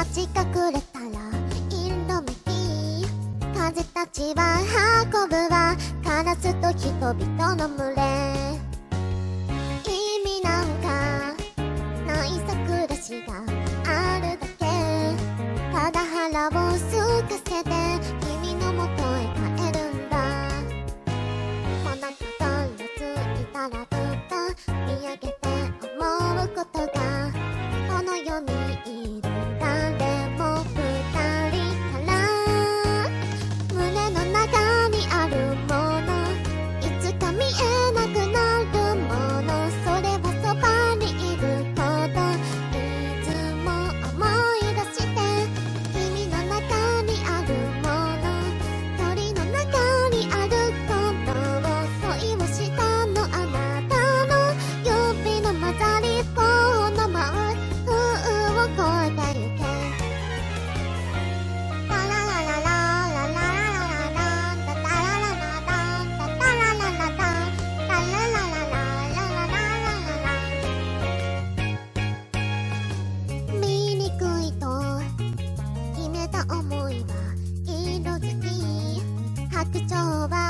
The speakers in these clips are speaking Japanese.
待街隠れたらインドミティ風たちは運ぶわカラスと人々の群れ意味なんかないさ暮らしがあるだけただ腹を空かせて蝶は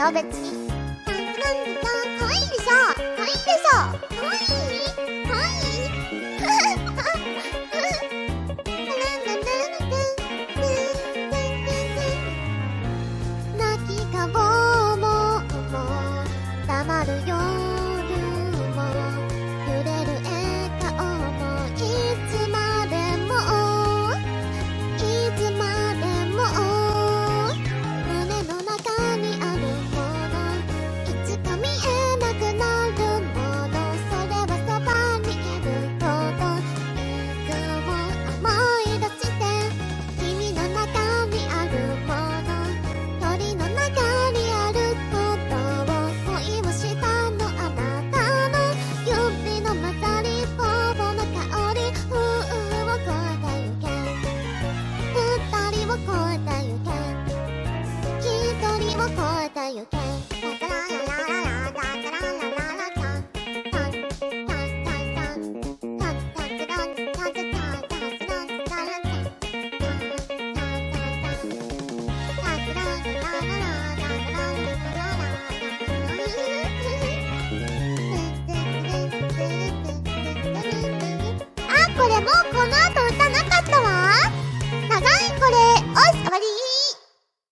よ別に。かわいいでしょ。いでしょ。かわいいも超えた行け」「ララララララ